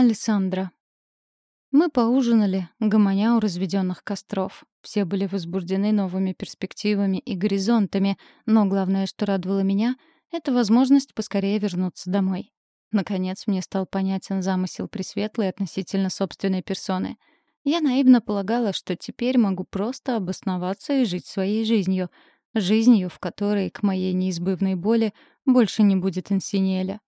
Александра. Мы поужинали, гомоня у разведенных костров. Все были возбуждены новыми перспективами и горизонтами, но главное, что радовало меня, — это возможность поскорее вернуться домой. Наконец мне стал понятен замысел Пресветлой относительно собственной персоны. Я наивно полагала, что теперь могу просто обосноваться и жить своей жизнью, жизнью, в которой, к моей неизбывной боли, больше не будет инсинеля.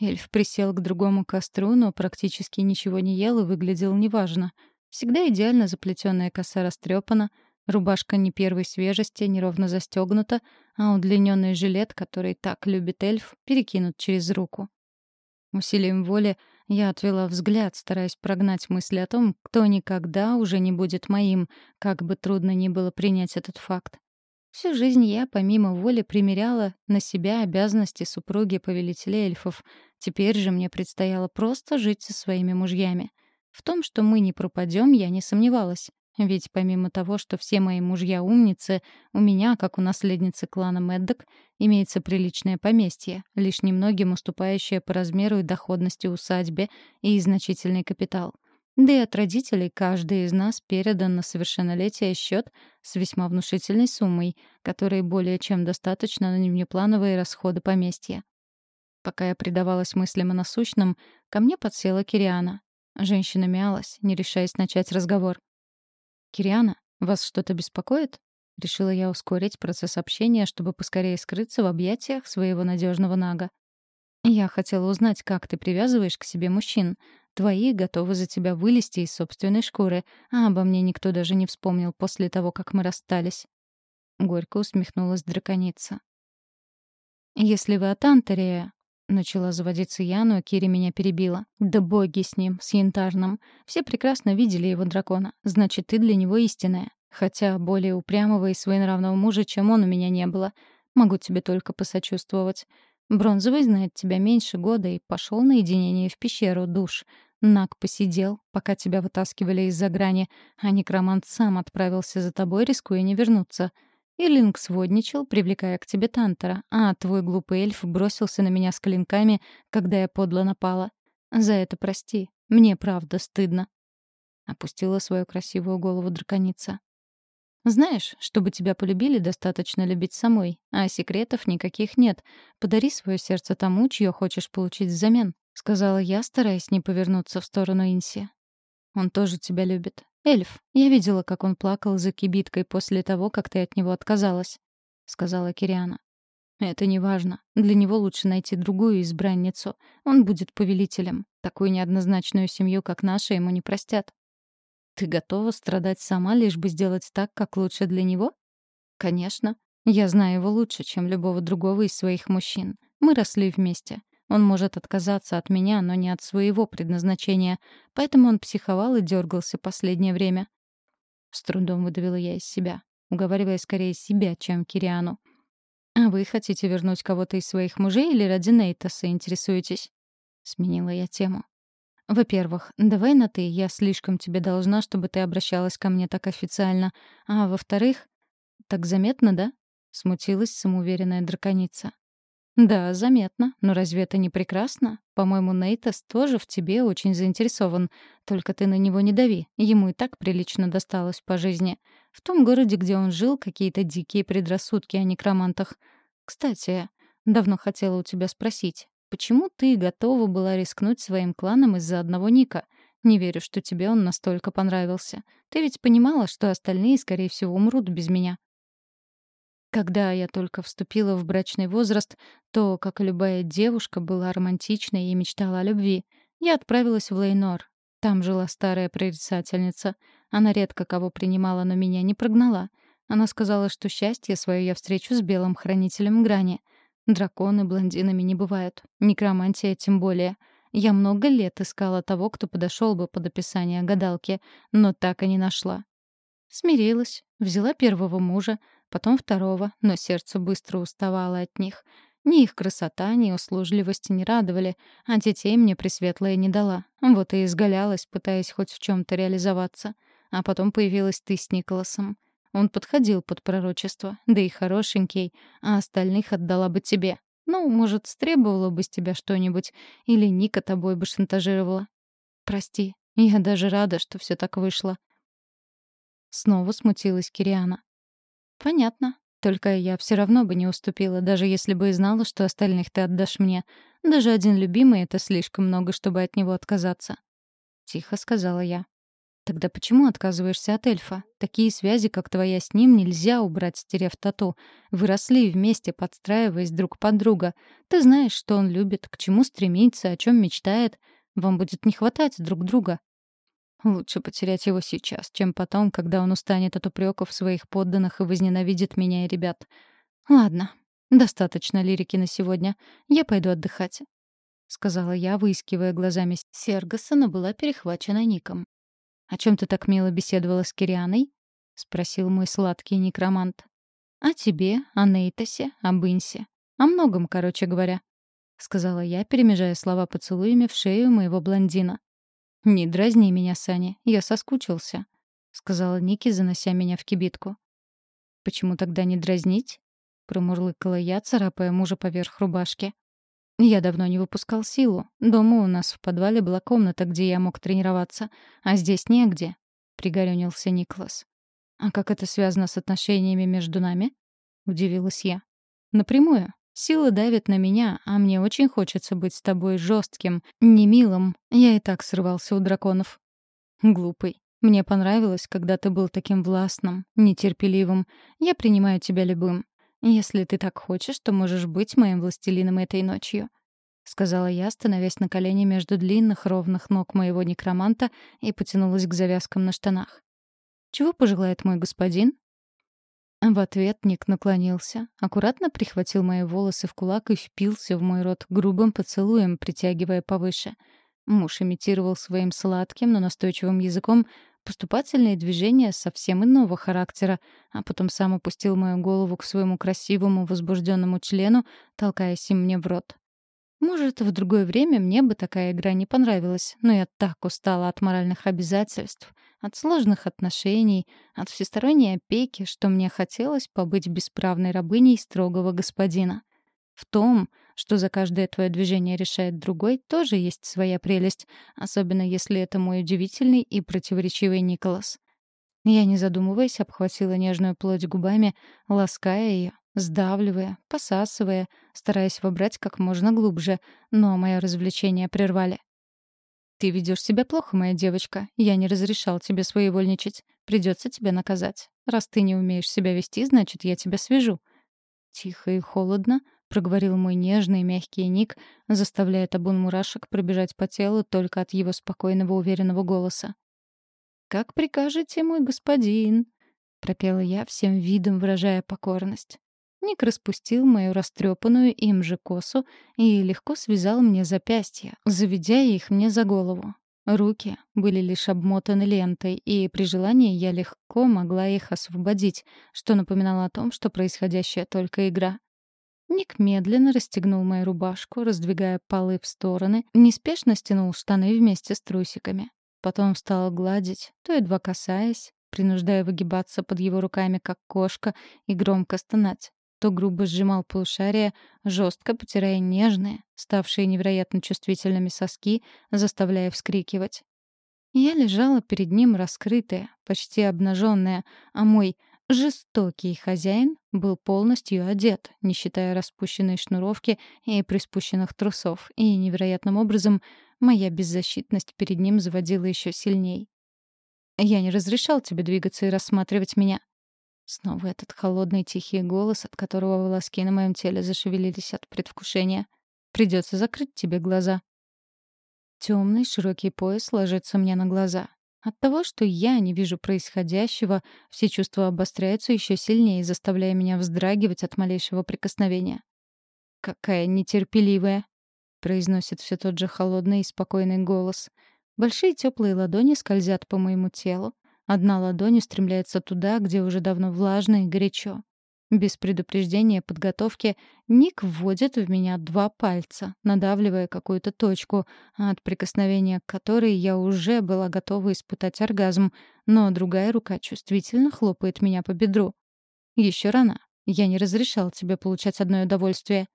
Эльф присел к другому костру, но практически ничего не ел и выглядел неважно. Всегда идеально заплетенная коса растрепана, рубашка не первой свежести, неровно застегнута, а удлиненный жилет, который так любит эльф, перекинут через руку. Усилием воли я отвела взгляд, стараясь прогнать мысли о том, кто никогда уже не будет моим, как бы трудно ни было принять этот факт. Всю жизнь я, помимо воли, примеряла на себя обязанности супруги повелителя эльфов. Теперь же мне предстояло просто жить со своими мужьями. В том, что мы не пропадем, я не сомневалась. Ведь помимо того, что все мои мужья умницы, у меня, как у наследницы клана Меддок, имеется приличное поместье, лишь немногим уступающее по размеру и доходности усадьбе и значительный капитал. Да и от родителей каждый из нас передан на совершеннолетие счет с весьма внушительной суммой, которой более чем достаточно на внеплановые расходы поместья. Пока я предавалась мыслям о насущном, ко мне подсела Кириана. Женщина мялась, не решаясь начать разговор. «Кириана, вас что-то беспокоит?» Решила я ускорить процесс общения, чтобы поскорее скрыться в объятиях своего надежного нага. «Я хотела узнать, как ты привязываешь к себе мужчин. Твои готовы за тебя вылезти из собственной шкуры, а обо мне никто даже не вспомнил после того, как мы расстались. Горько усмехнулась драконица. «Если вы от Антария...» — начала заводиться я, но Кири меня перебила. «Да боги с ним, с янтарным. Все прекрасно видели его дракона. Значит, ты для него истинная. Хотя более упрямого и своенравного мужа, чем он, у меня не было. Могу тебе только посочувствовать. Бронзовый знает тебя меньше года и пошел на единение в пещеру душ. Наг посидел, пока тебя вытаскивали из-за грани, а некромант сам отправился за тобой, рискуя не вернуться. И Линк сводничал, привлекая к тебе Тантера, а твой глупый эльф бросился на меня с клинками, когда я подло напала. За это прости, мне правда стыдно. Опустила свою красивую голову драконица. Знаешь, чтобы тебя полюбили, достаточно любить самой, а секретов никаких нет. Подари свое сердце тому, чье хочешь получить взамен, сказала я, стараясь не повернуться в сторону Инси. Он тоже тебя любит. Эльф, я видела, как он плакал за кибиткой после того, как ты от него отказалась, сказала Кириана. Это не важно. Для него лучше найти другую избранницу. Он будет повелителем. Такую неоднозначную семью, как наша, ему не простят. Ты готова страдать сама, лишь бы сделать так, как лучше для него? Конечно. Я знаю его лучше, чем любого другого из своих мужчин. Мы росли вместе. Он может отказаться от меня, но не от своего предназначения. Поэтому он психовал и дергался последнее время. С трудом выдавила я из себя, уговаривая скорее себя, чем Кириану. «А вы хотите вернуть кого-то из своих мужей или ради Нейтаса интересуетесь?» Сменила я тему. Во-первых, давай на «ты», я слишком тебе должна, чтобы ты обращалась ко мне так официально. А во-вторых, так заметно, да? Смутилась самоуверенная драконица. Да, заметно. Но разве это не прекрасно? По-моему, Нейтас тоже в тебе очень заинтересован. Только ты на него не дави. Ему и так прилично досталось по жизни. В том городе, где он жил, какие-то дикие предрассудки о некромантах. Кстати, давно хотела у тебя спросить. Почему ты готова была рискнуть своим кланом из-за одного Ника? Не верю, что тебе он настолько понравился. Ты ведь понимала, что остальные, скорее всего, умрут без меня. Когда я только вступила в брачный возраст, то, как и любая девушка, была романтичной и мечтала о любви. Я отправилась в Лейнор. Там жила старая прорицательница. Она редко кого принимала, но меня не прогнала. Она сказала, что счастье свое я встречу с белым хранителем грани — Драконы блондинами не бывают. Некромантия тем более. Я много лет искала того, кто подошел бы под описание гадалки, но так и не нашла. Смирилась, взяла первого мужа, потом второго, но сердце быстро уставало от них. Ни их красота, ни услужливость не радовали, а детей мне Пресветлая не дала. Вот и изгалялась, пытаясь хоть в чем то реализоваться. А потом появилась ты с Николасом. Он подходил под пророчество, да и хорошенький, а остальных отдала бы тебе. Ну, может, стребовала бы с тебя что-нибудь, или Ника тобой бы шантажировала. «Прости, я даже рада, что все так вышло». Снова смутилась Кириана. «Понятно. Только я все равно бы не уступила, даже если бы и знала, что остальных ты отдашь мне. Даже один любимый — это слишком много, чтобы от него отказаться». Тихо сказала я. «Тогда почему отказываешься от эльфа? Такие связи, как твоя с ним, нельзя убрать, стерев тату. Вы росли вместе, подстраиваясь друг под друга. Ты знаешь, что он любит, к чему стремится, о чем мечтает. Вам будет не хватать друг друга. Лучше потерять его сейчас, чем потом, когда он устанет от упреков своих подданных и возненавидит меня и ребят. Ладно, достаточно лирики на сегодня. Я пойду отдыхать. — сказала я, выискивая глазами Сергаса, но была перехвачена Ником. «О чем ты так мило беседовала с Кирианой?» — спросил мой сладкий некромант. «О тебе, о Нейтасе, об Инсе. О многом, короче говоря», — сказала я, перемежая слова поцелуями в шею моего блондина. «Не дразни меня, Саня, я соскучился», — сказала Ники, занося меня в кибитку. «Почему тогда не дразнить?» — промурлыкала я, царапая мужа поверх рубашки. Я давно не выпускал силу. Дома у нас в подвале была комната, где я мог тренироваться, а здесь негде, — пригорюнился Никлас. «А как это связано с отношениями между нами?» — удивилась я. «Напрямую. Сила давит на меня, а мне очень хочется быть с тобой жестким, не милым. Я и так срывался у драконов». «Глупый. Мне понравилось, когда ты был таким властным, нетерпеливым. Я принимаю тебя любым. «Если ты так хочешь, то можешь быть моим властелином этой ночью», — сказала я, становясь на колени между длинных ровных ног моего некроманта и потянулась к завязкам на штанах. «Чего пожелает мой господин?» В ответ Ник наклонился, аккуратно прихватил мои волосы в кулак и впился в мой рот грубым поцелуем, притягивая повыше. Муж имитировал своим сладким, но настойчивым языком поступательные движения совсем иного характера, а потом сам опустил мою голову к своему красивому возбужденному члену, толкаясь им мне в рот. Может, в другое время мне бы такая игра не понравилась, но я так устала от моральных обязательств, от сложных отношений, от всесторонней опеки, что мне хотелось побыть бесправной рабыней строгого господина. В том, что за каждое твое движение решает другой, тоже есть своя прелесть, особенно если это мой удивительный и противоречивый Николас. Я, не задумываясь, обхватила нежную плоть губами, лаская ее, сдавливая, посасывая, стараясь вобрать как можно глубже, но мое развлечение прервали. «Ты ведешь себя плохо, моя девочка. Я не разрешал тебе своевольничать. Придется тебя наказать. Раз ты не умеешь себя вести, значит, я тебя свяжу». Тихо и холодно, проговорил мой нежный мягкий ник, заставляя табун мурашек пробежать по телу только от его спокойного уверенного голоса. «Как прикажете, мой господин?» — пропела я, всем видом выражая покорность. Ник распустил мою растрепанную им же косу и легко связал мне запястья, заведя их мне за голову. Руки были лишь обмотаны лентой, и при желании я легко могла их освободить, что напоминало о том, что происходящее только игра. Ник медленно расстегнул мою рубашку, раздвигая полы в стороны, неспешно стянул штаны вместе с трусиками. Потом стал гладить, то едва касаясь, принуждая выгибаться под его руками, как кошка, и громко стонать. То грубо сжимал полушария, жестко потирая нежные, ставшие невероятно чувствительными соски, заставляя вскрикивать. Я лежала перед ним раскрытая, почти обнаженная, а мой Жестокий хозяин был полностью одет, не считая распущенной шнуровки и приспущенных трусов, и невероятным образом моя беззащитность перед ним заводила еще сильней. «Я не разрешал тебе двигаться и рассматривать меня». Снова этот холодный тихий голос, от которого волоски на моем теле зашевелились от предвкушения. «Придется закрыть тебе глаза». Темный широкий пояс ложится мне на глаза. От того, что я не вижу происходящего, все чувства обостряются еще сильнее, заставляя меня вздрагивать от малейшего прикосновения. «Какая нетерпеливая!» — произносит все тот же холодный и спокойный голос. Большие теплые ладони скользят по моему телу. Одна ладонь устремляется туда, где уже давно влажно и горячо. Без предупреждения подготовки Ник вводит в меня два пальца, надавливая какую-то точку, от прикосновения к которой я уже была готова испытать оргазм, но другая рука чувствительно хлопает меня по бедру. Еще рано. Я не разрешал тебе получать одно удовольствие.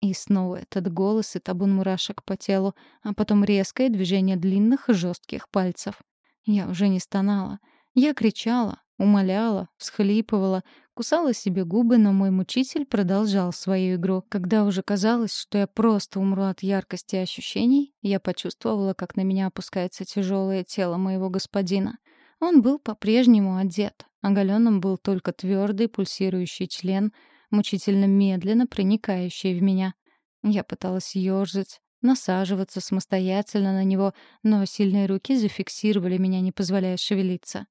И снова этот голос и табун мурашек по телу, а потом резкое движение длинных жестких пальцев. Я уже не стонала. Я кричала, умоляла, всхлипывала, кусала себе губы, но мой мучитель продолжал свою игру. Когда уже казалось, что я просто умру от яркости ощущений, я почувствовала, как на меня опускается тяжелое тело моего господина. Он был по-прежнему одет. Оголенным был только твердый пульсирующий член — мучительно медленно проникающий в меня. Я пыталась ёрзать, насаживаться самостоятельно на него, но сильные руки зафиксировали меня, не позволяя шевелиться.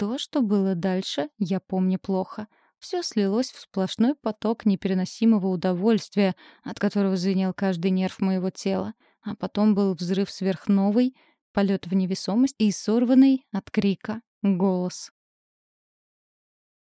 То, что было дальше, я помню плохо. Все слилось в сплошной поток непереносимого удовольствия, от которого звенел каждый нерв моего тела. А потом был взрыв сверхновый, полет в невесомость и сорванный от крика голос.